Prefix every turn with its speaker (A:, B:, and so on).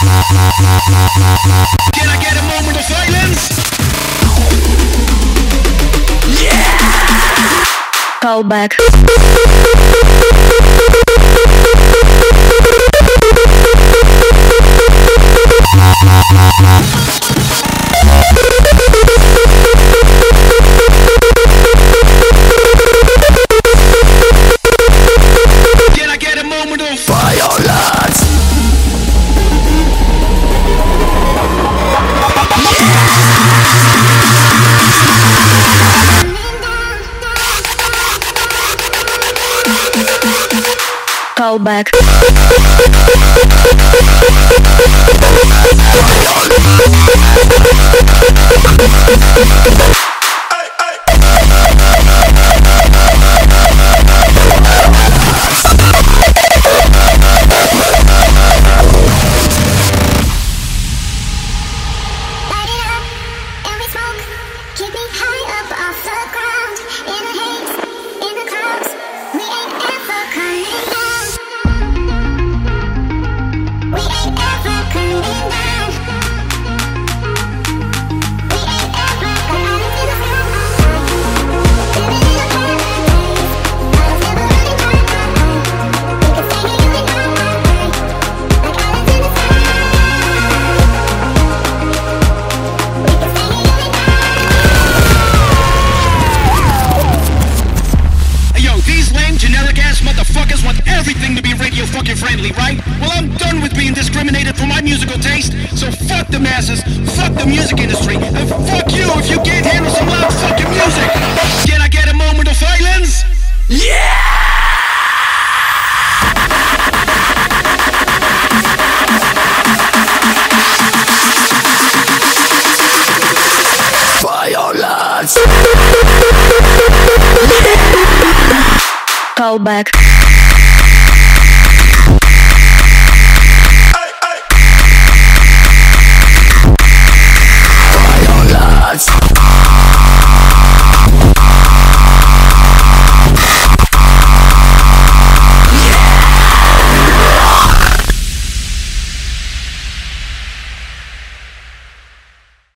A: Can I get a moment of silence?
B: Call back. Call back.
A: Friendly, right? Well, I'm done with being discriminated for my musical taste. So fuck the masses, fuck the music industry, and fuck you if you can't handle some loud fucking music. Can I get a moment of silence? Yeah!
C: Violence
B: Call back.